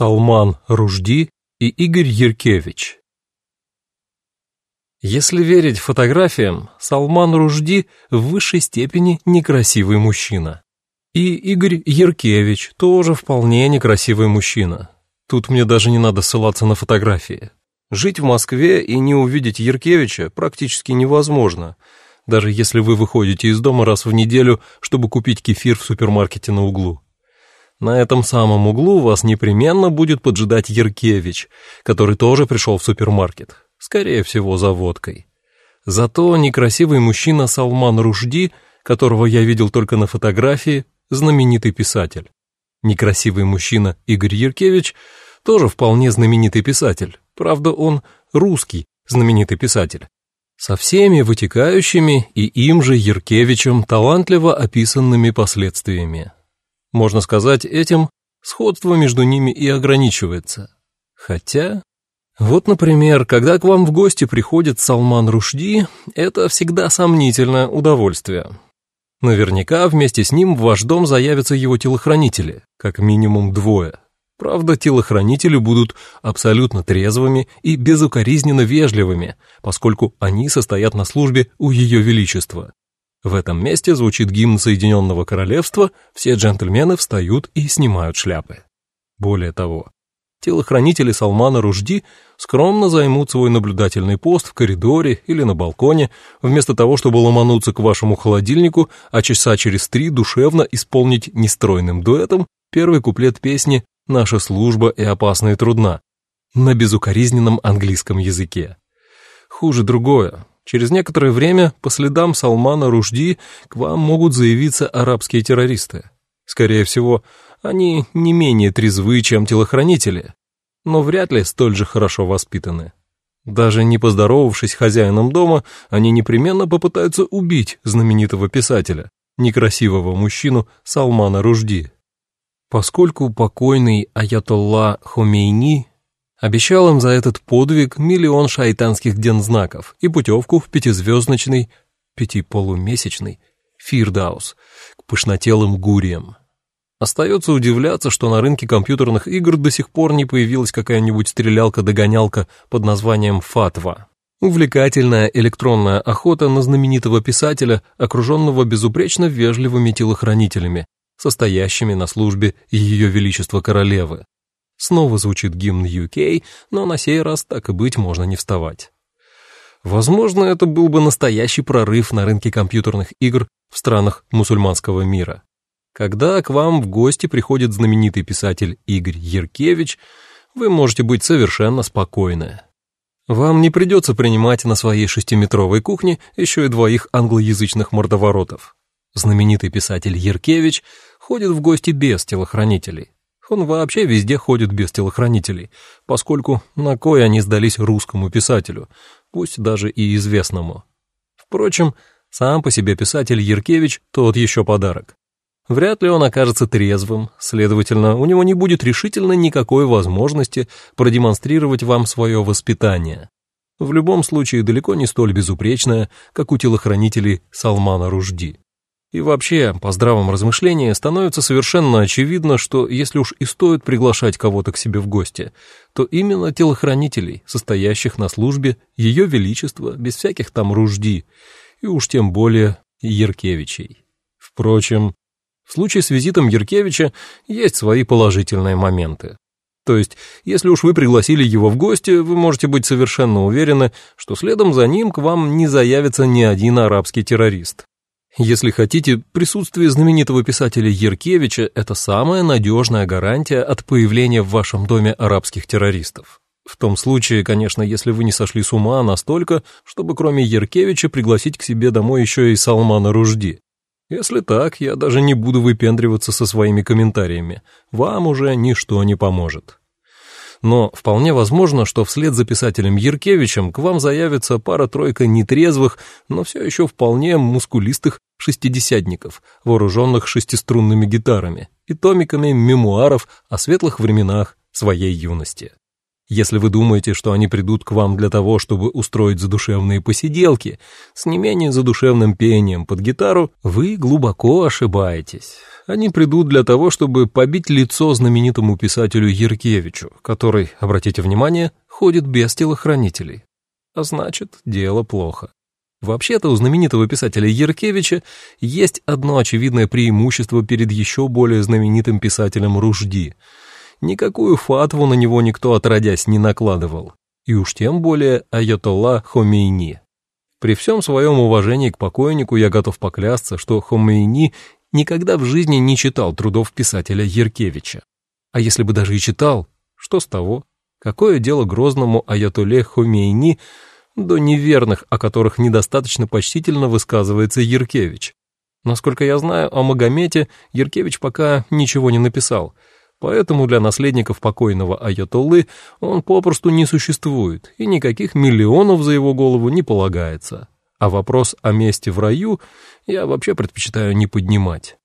Салман Ружди и Игорь Еркевич. Если верить фотографиям, Салман Ружди в высшей степени некрасивый мужчина. И Игорь Еркевич тоже вполне некрасивый мужчина. Тут мне даже не надо ссылаться на фотографии. Жить в Москве и не увидеть Еркевича практически невозможно, даже если вы выходите из дома раз в неделю, чтобы купить кефир в супермаркете на углу. На этом самом углу вас непременно будет поджидать Еркевич, который тоже пришел в супермаркет, скорее всего, за водкой. Зато некрасивый мужчина Салман Ружди, которого я видел только на фотографии, знаменитый писатель. Некрасивый мужчина Игорь Еркевич тоже вполне знаменитый писатель, правда он русский знаменитый писатель, со всеми вытекающими и им же Еркевичем талантливо описанными последствиями. Можно сказать, этим сходство между ними и ограничивается. Хотя... Вот, например, когда к вам в гости приходит Салман Рушди, это всегда сомнительное удовольствие. Наверняка вместе с ним в ваш дом заявятся его телохранители, как минимум двое. Правда, телохранители будут абсолютно трезвыми и безукоризненно вежливыми, поскольку они состоят на службе у Ее Величества. В этом месте звучит гимн Соединенного Королевства, все джентльмены встают и снимают шляпы. Более того, телохранители Салмана Ружди скромно займут свой наблюдательный пост в коридоре или на балконе, вместо того, чтобы ломануться к вашему холодильнику, а часа через три душевно исполнить нестройным дуэтом первый куплет песни «Наша служба и опасна и трудна» на безукоризненном английском языке. Хуже другое. Через некоторое время по следам Салмана Ружди к вам могут заявиться арабские террористы. Скорее всего, они не менее трезвы, чем телохранители, но вряд ли столь же хорошо воспитаны. Даже не поздоровавшись хозяином дома, они непременно попытаются убить знаменитого писателя, некрасивого мужчину Салмана Ружди. Поскольку покойный Аятолла Хомейни Обещал им за этот подвиг миллион шайтанских дензнаков и путевку в пятизвездочный, пятиполумесячный Фирдаус к пышнотелым гуриям. Остается удивляться, что на рынке компьютерных игр до сих пор не появилась какая-нибудь стрелялка-догонялка под названием «Фатва». Увлекательная электронная охота на знаменитого писателя, окруженного безупречно вежливыми телохранителями, состоящими на службе Ее Величества Королевы. Снова звучит гимн UK, но на сей раз так и быть можно не вставать. Возможно, это был бы настоящий прорыв на рынке компьютерных игр в странах мусульманского мира. Когда к вам в гости приходит знаменитый писатель Игорь Еркевич, вы можете быть совершенно спокойны. Вам не придется принимать на своей шестиметровой кухне еще и двоих англоязычных мордоворотов. Знаменитый писатель Еркевич ходит в гости без телохранителей. Он вообще везде ходит без телохранителей, поскольку на кой они сдались русскому писателю, пусть даже и известному. Впрочем, сам по себе писатель Еркевич тот еще подарок. Вряд ли он окажется трезвым, следовательно, у него не будет решительно никакой возможности продемонстрировать вам свое воспитание. В любом случае далеко не столь безупречное, как у телохранителей Салмана Ружди. И вообще, по здравом размышлении, становится совершенно очевидно, что если уж и стоит приглашать кого-то к себе в гости, то именно телохранителей, состоящих на службе Ее Величества, без всяких там ружди, и уж тем более Еркевичей. Впрочем, в случае с визитом Еркевича есть свои положительные моменты. То есть, если уж вы пригласили его в гости, вы можете быть совершенно уверены, что следом за ним к вам не заявится ни один арабский террорист. Если хотите, присутствие знаменитого писателя Еркевича – это самая надежная гарантия от появления в вашем доме арабских террористов. В том случае, конечно, если вы не сошли с ума настолько, чтобы кроме Еркевича пригласить к себе домой еще и Салмана Ружди. Если так, я даже не буду выпендриваться со своими комментариями. Вам уже ничто не поможет но вполне возможно, что вслед за писателем Яркевичем к вам заявится пара-тройка нетрезвых, но все еще вполне мускулистых шестидесятников, вооруженных шестиструнными гитарами и томиками мемуаров о светлых временах своей юности. Если вы думаете, что они придут к вам для того, чтобы устроить задушевные посиделки с не менее задушевным пением под гитару, вы глубоко ошибаетесь. Они придут для того, чтобы побить лицо знаменитому писателю Яркевичу, который, обратите внимание, ходит без телохранителей. А значит, дело плохо. Вообще-то у знаменитого писателя Яркевича есть одно очевидное преимущество перед еще более знаменитым писателем Ружди — Никакую фатву на него никто отродясь не накладывал. И уж тем более Айатолла Хомейни. При всем своем уважении к покойнику я готов поклясться, что Хомейни никогда в жизни не читал трудов писателя Еркевича. А если бы даже и читал, что с того? Какое дело грозному Аятолле Хомейни до неверных, о которых недостаточно почтительно высказывается Еркевич? Насколько я знаю, о Магомете Еркевич пока ничего не написал — Поэтому для наследников покойного Аятоллы он попросту не существует, и никаких миллионов за его голову не полагается. А вопрос о месте в раю я вообще предпочитаю не поднимать.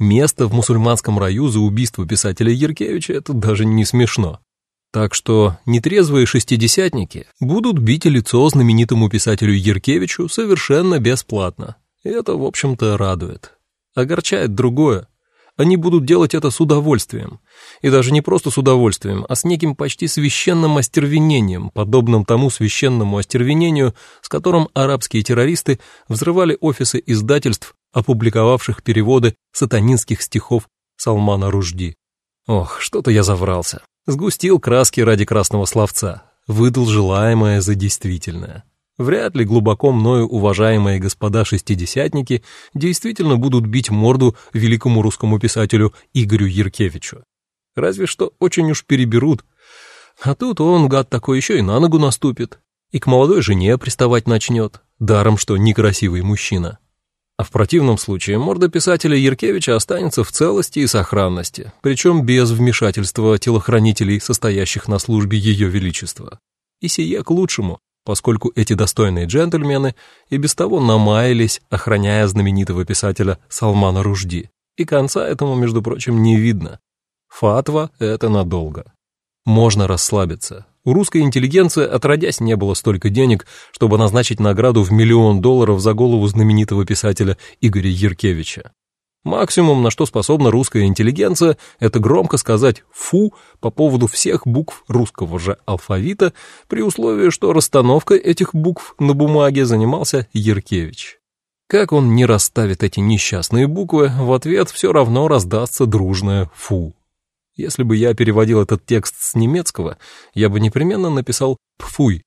Место в мусульманском раю за убийство писателя Еркевича — это даже не смешно. Так что нетрезвые шестидесятники будут бить лицо знаменитому писателю Еркевичу совершенно бесплатно. Это, в общем-то, радует. Огорчает другое. Они будут делать это с удовольствием. И даже не просто с удовольствием, а с неким почти священным остервенением, подобным тому священному остервенению, с которым арабские террористы взрывали офисы издательств, опубликовавших переводы сатанинских стихов Салмана Ружди. Ох, что-то я заврался. Сгустил краски ради красного словца, выдал желаемое за действительное. Вряд ли глубоко мною уважаемые господа шестидесятники действительно будут бить морду великому русскому писателю Игорю Еркевичу. Разве что очень уж переберут. А тут он, гад такой, еще и на ногу наступит. И к молодой жене приставать начнет, даром что некрасивый мужчина. А в противном случае морда писателя Еркевича останется в целости и сохранности, причем без вмешательства телохранителей, состоящих на службе Ее Величества. И сие к лучшему, поскольку эти достойные джентльмены и без того намаялись, охраняя знаменитого писателя Салмана Ружди. И конца этому, между прочим, не видно. Фатва — это надолго. Можно расслабиться. У русской интеллигенции отродясь не было столько денег, чтобы назначить награду в миллион долларов за голову знаменитого писателя Игоря Еркевича. Максимум, на что способна русская интеллигенция, это громко сказать «фу» по поводу всех букв русского же алфавита, при условии, что расстановкой этих букв на бумаге занимался Яркевич. Как он не расставит эти несчастные буквы, в ответ все равно раздастся дружное «фу». Если бы я переводил этот текст с немецкого, я бы непременно написал «пфуй»,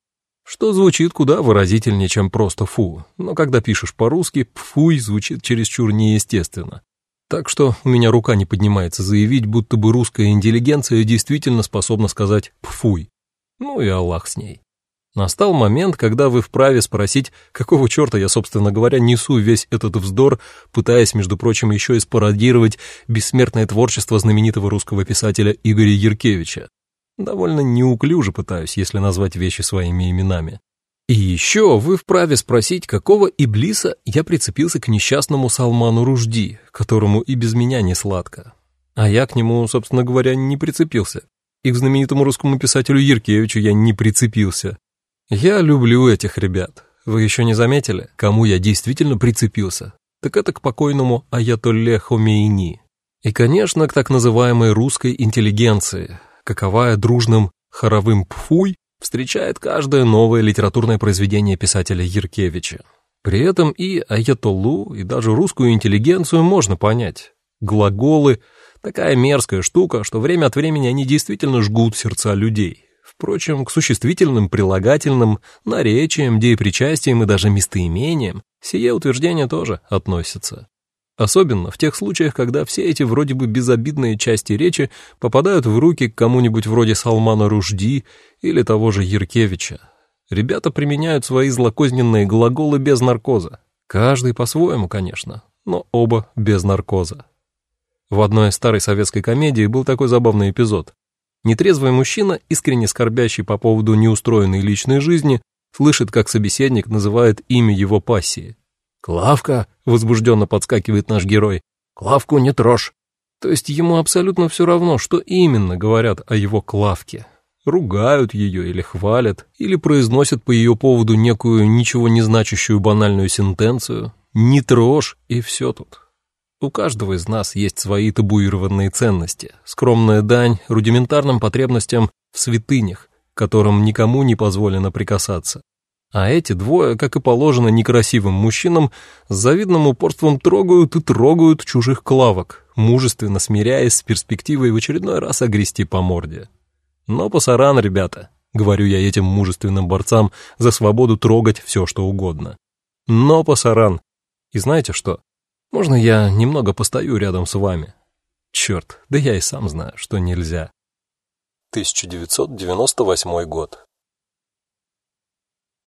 что звучит куда выразительнее, чем просто «фу», но когда пишешь по-русски, «пфуй» звучит чересчур неестественно. Так что у меня рука не поднимается заявить, будто бы русская интеллигенция действительно способна сказать «пфуй». Ну и Аллах с ней. Настал момент, когда вы вправе спросить, какого черта я, собственно говоря, несу весь этот вздор, пытаясь, между прочим, еще и спародировать бессмертное творчество знаменитого русского писателя Игоря Еркевича. Довольно неуклюже пытаюсь, если назвать вещи своими именами. И еще вы вправе спросить, какого Иблиса я прицепился к несчастному Салману Ружди, которому и без меня не сладко. А я к нему, собственно говоря, не прицепился. И к знаменитому русскому писателю Еркевичу я не прицепился. Я люблю этих ребят. Вы еще не заметили, кому я действительно прицепился? Так это к покойному Аятолле Хомейни. И, конечно, к так называемой русской интеллигенции, каковая дружным хоровым «пфуй» встречает каждое новое литературное произведение писателя Еркевича. При этом и аятоллу, и даже русскую интеллигенцию можно понять. Глаголы — такая мерзкая штука, что время от времени они действительно жгут сердца людей. Впрочем, к существительным, прилагательным, наречиям, деепричастиям и даже местоимениям сие утверждение тоже относится. Особенно в тех случаях, когда все эти вроде бы безобидные части речи попадают в руки к кому-нибудь вроде Салмана Ружди или того же Яркевича. Ребята применяют свои злокозненные глаголы без наркоза. Каждый по-своему, конечно, но оба без наркоза. В одной старой советской комедии был такой забавный эпизод. Нетрезвый мужчина, искренне скорбящий по поводу неустроенной личной жизни, слышит, как собеседник называет имя его пассии. «Клавка!» — возбужденно подскакивает наш герой. «Клавку не трожь!» То есть ему абсолютно все равно, что именно говорят о его Клавке. ругают ее или хвалят, или произносят по ее поводу некую ничего не значащую банальную сентенцию. «Не трожь» и все тут. У каждого из нас есть свои табуированные ценности, скромная дань рудиментарным потребностям в святынях, которым никому не позволено прикасаться. А эти двое, как и положено некрасивым мужчинам, с завидным упорством трогают и трогают чужих клавок, мужественно смиряясь с перспективой в очередной раз огрести по морде. Но пасаран, ребята, говорю я этим мужественным борцам за свободу трогать все, что угодно. Но пасаран. И знаете что? Можно я немного постою рядом с вами? Черт, да я и сам знаю, что нельзя. 1998 год.